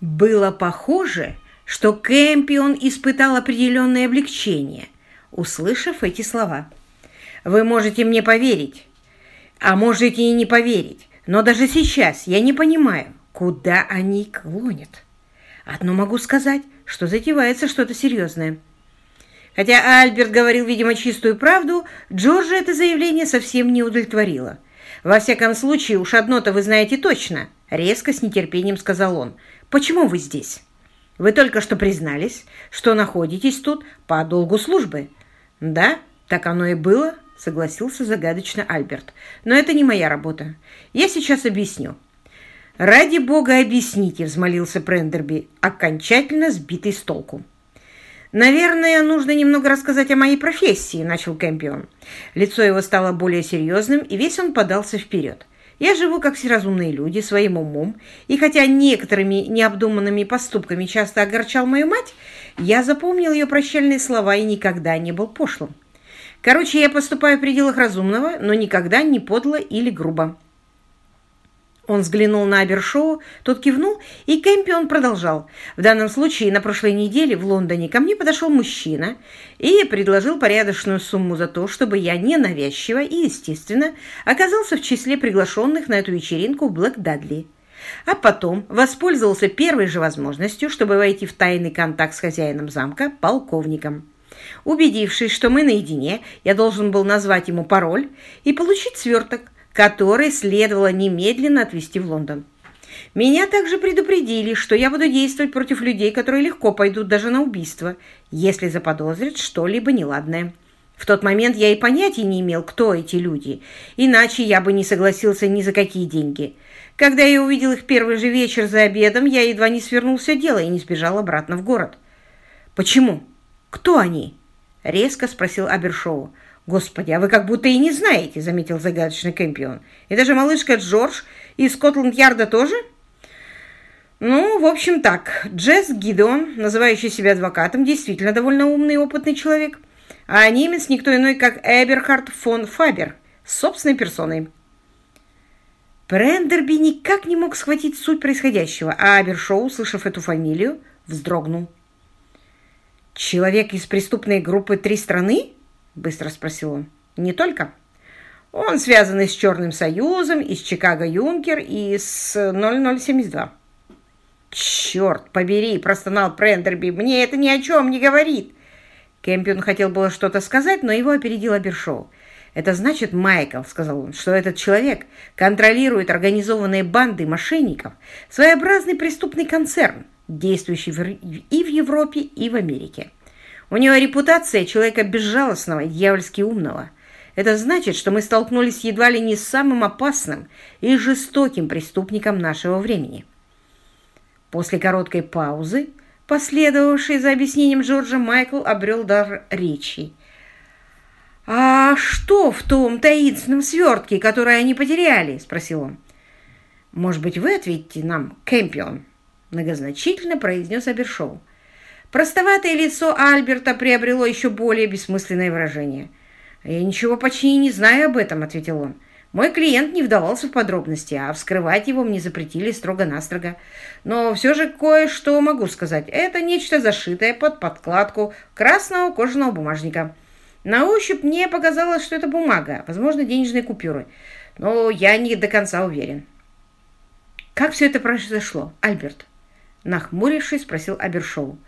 Было похоже, что Кэмпион испытал определенное облегчение, услышав эти слова. «Вы можете мне поверить, а можете и не поверить, но даже сейчас я не понимаю, куда они клонят. Одно могу сказать, что затевается что-то серьезное». Хотя Альберт говорил, видимо, чистую правду, Джорджа это заявление совсем не удовлетворило. «Во всяком случае, уж одно-то вы знаете точно», — резко с нетерпением сказал он. «Почему вы здесь? Вы только что признались, что находитесь тут по долгу службы». «Да, так оно и было», — согласился загадочно Альберт. «Но это не моя работа. Я сейчас объясню». «Ради бога, объясните», — взмолился Прендерби, окончательно сбитый с толку. «Наверное, нужно немного рассказать о моей профессии», — начал Кэмпион. Лицо его стало более серьезным, и весь он подался вперед. «Я живу, как все разумные люди, своим умом, и хотя некоторыми необдуманными поступками часто огорчал мою мать, я запомнил ее прощальные слова и никогда не был пошлым. Короче, я поступаю в пределах разумного, но никогда не подло или грубо. Он взглянул на Абершоу, тот кивнул, и Кэмпион продолжал. В данном случае на прошлой неделе в Лондоне ко мне подошел мужчина и предложил порядочную сумму за то, чтобы я ненавязчиво и, естественно, оказался в числе приглашенных на эту вечеринку в Блэк Дадли. А потом воспользовался первой же возможностью, чтобы войти в тайный контакт с хозяином замка, полковником. Убедившись, что мы наедине, я должен был назвать ему пароль и получить сверток – который следовало немедленно отвезти в Лондон. Меня также предупредили, что я буду действовать против людей, которые легко пойдут даже на убийство, если заподозрят что-либо неладное. В тот момент я и понятия не имел, кто эти люди, иначе я бы не согласился ни за какие деньги. Когда я увидел их первый же вечер за обедом, я едва не свернул все дело и не сбежал обратно в город. «Почему? Кто они?» — резко спросил Абершоу. «Господи, а вы как будто и не знаете», — заметил загадочный Кэмпион. «И даже малышка Джордж из Скотланд-Ярда тоже?» «Ну, в общем так, Джесс Гидеон, называющий себя адвокатом, действительно довольно умный и опытный человек, а немец никто иной, как Эберхард фон Фабер, собственной персоной». Прендерби никак не мог схватить суть происходящего, а Абершоу, услышав эту фамилию, вздрогнул. «Человек из преступной группы «Три страны»?» Быстро спросил он. «Не только. Он связан и с Черным Союзом, и с Чикаго Юнкер, и с 0072». «Черт побери!» – простонал Прендерби. «Мне это ни о чем не говорит!» Кэмпион хотел было что-то сказать, но его опередил Абершоу. «Это значит, Майкл, — сказал он, — что этот человек контролирует организованные банды мошенников, своеобразный преступный концерн, действующий и в Европе, и в Америке. У него репутация человека безжалостного дьявольски умного. Это значит, что мы столкнулись едва ли не с самым опасным и жестоким преступником нашего времени. После короткой паузы, последовавшей за объяснением Джорджа, Майкл обрел дар речи. «А что в том таинственном свертке, который они потеряли?» – спросил он. «Может быть, вы ответите нам, Кэмпион?» – многозначительно произнес Абершоу. Простоватое лицо Альберта приобрело еще более бессмысленное выражение. «Я ничего почти не знаю об этом», — ответил он. «Мой клиент не вдавался в подробности, а вскрывать его мне запретили строго-настрого. Но все же кое-что могу сказать. Это нечто зашитое под подкладку красного кожаного бумажника. На ощупь мне показалось, что это бумага, возможно, денежные купюры. Но я не до конца уверен». «Как все это произошло, Альберт?» Нахмурившись, спросил Абершоу.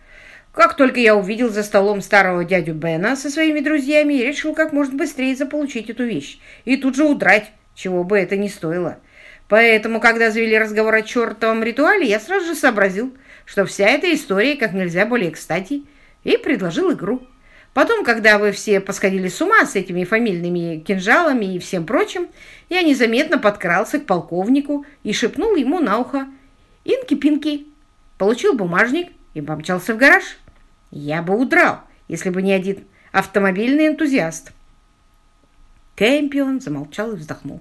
Как только я увидел за столом старого дядю Бена со своими друзьями, решил как можно быстрее заполучить эту вещь и тут же удрать, чего бы это ни стоило. Поэтому, когда завели разговор о чертовом ритуале, я сразу же сообразил, что вся эта история как нельзя более кстати, и предложил игру. Потом, когда вы все посходили с ума с этими фамильными кинжалами и всем прочим, я незаметно подкрался к полковнику и шепнул ему на ухо «Инки-пинки». Получил бумажник и помчался в гараж. Я бы удрал, если бы не один автомобильный энтузиаст. Кэмпион замолчал и вздохнул.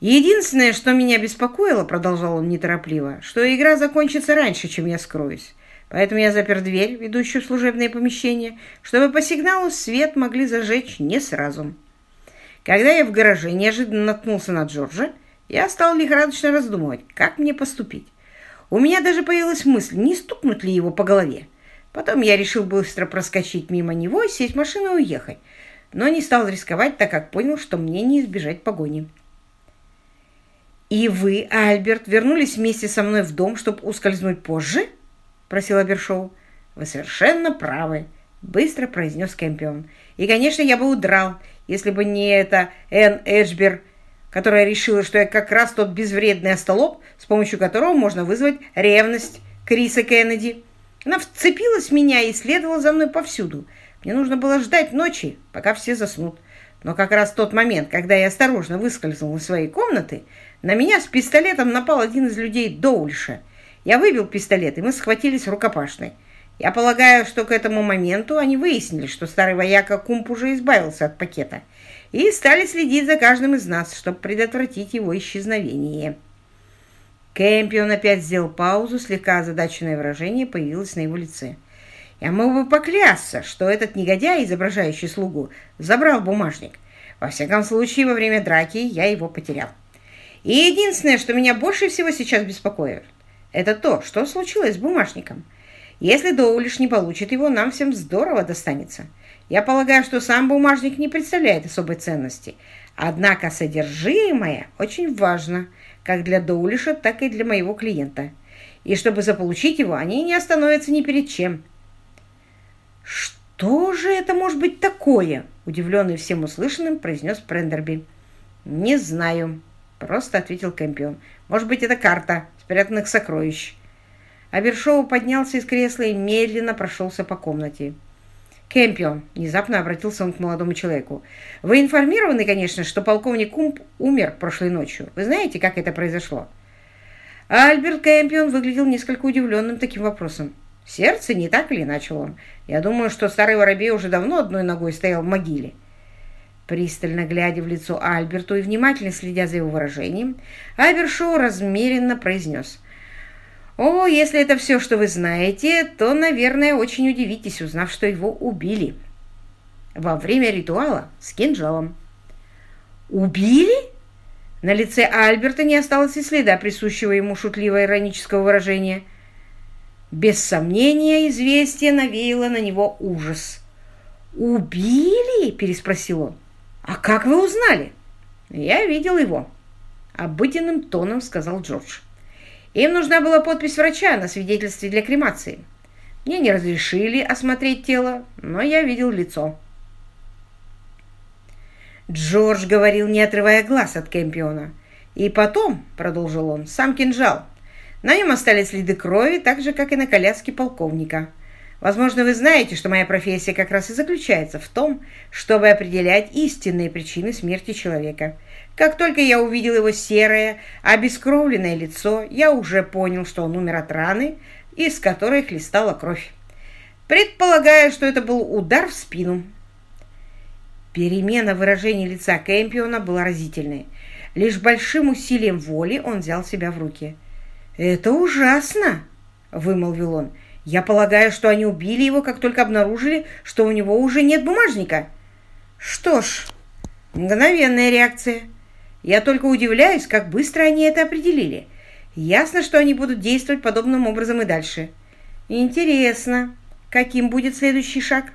«Единственное, что меня беспокоило, — продолжал он неторопливо, — что игра закончится раньше, чем я скроюсь. Поэтому я запер дверь, ведущую в служебное помещение, чтобы по сигналу свет могли зажечь не сразу. Когда я в гараже неожиданно наткнулся на Джорджа, я стал лихорадочно раздумывать, как мне поступить. У меня даже появилась мысль, не стукнуть ли его по голове. Потом я решил быстро проскочить мимо него, сесть в машину и уехать. Но не стал рисковать, так как понял, что мне не избежать погони. «И вы, Альберт, вернулись вместе со мной в дом, чтобы ускользнуть позже?» – просил Абершоу. «Вы совершенно правы», – быстро произнес Кэмпион. «И, конечно, я бы удрал, если бы не эта Энн Эджбер, которая решила, что я как раз тот безвредный остолоп, с помощью которого можно вызвать ревность Криса Кеннеди». Она вцепилась в меня и следовала за мной повсюду. Мне нужно было ждать ночи, пока все заснут. Но как раз в тот момент, когда я осторожно выскользнул из своей комнаты, на меня с пистолетом напал один из людей Доульша. Я выбил пистолет, и мы схватились рукопашной. Я полагаю, что к этому моменту они выяснили, что старый вояка Кумп уже избавился от пакета, и стали следить за каждым из нас, чтобы предотвратить его исчезновение. Кэмпион опять сделал паузу, слегка озадаченное выражение появилось на его лице. Я мог бы поклясться, что этот негодяй, изображающий слугу, забрал бумажник. Во всяком случае, во время драки я его потерял. И единственное, что меня больше всего сейчас беспокоит, это то, что случилось с бумажником. Если Доулиш не получит его, нам всем здорово достанется. Я полагаю, что сам бумажник не представляет особой ценности. Однако содержимое очень важно – как для Доулиша, так и для моего клиента. И чтобы заполучить его, они не остановятся ни перед чем. «Что же это может быть такое?» – удивленный всем услышанным, произнес Прендерби. «Не знаю», – просто ответил Кэмпион. «Может быть, это карта спрятанных сокровищ». Авершоу поднялся из кресла и медленно прошелся по комнате. «Кэмпион», — внезапно обратился он к молодому человеку, — «вы информированы, конечно, что полковник Кумп умер прошлой ночью. Вы знаете, как это произошло?» Альберт Кэмпион выглядел несколько удивленным таким вопросом. «Сердце не так ли?» — начал он. «Я думаю, что старый воробей уже давно одной ногой стоял в могиле». Пристально глядя в лицо Альберту и внимательно следя за его выражением, Альберт размеренно произнес — о, если это все, что вы знаете, то, наверное, очень удивитесь, узнав, что его убили во время ритуала с кинжалом. Убили? На лице Альберта не осталось и следа присущего ему шутливо-иронического выражения. Без сомнения, известие навеяло на него ужас. «Убили?» – переспросил он. «А как вы узнали?» «Я видел его», – обыденным тоном сказал Джордж. Им нужна была подпись врача на свидетельстве для кремации. Мне не разрешили осмотреть тело, но я видел лицо. Джордж говорил, не отрывая глаз от Кэмпиона. И потом, продолжил он, сам кинжал. На нем остались следы крови, так же, как и на коляске полковника. Возможно, вы знаете, что моя профессия как раз и заключается в том, чтобы определять истинные причины смерти человека. Как только я увидел его серое, обескровленное лицо, я уже понял, что он умер от раны, из которой хлестала кровь. Предполагаю, что это был удар в спину. Перемена выражения лица Кэмпиона была разительной. Лишь большим усилием воли он взял себя в руки. «Это ужасно!» — вымолвил он. «Я полагаю, что они убили его, как только обнаружили, что у него уже нет бумажника». «Что ж, мгновенная реакция». Я только удивляюсь, как быстро они это определили. Ясно, что они будут действовать подобным образом и дальше. Интересно, каким будет следующий шаг?»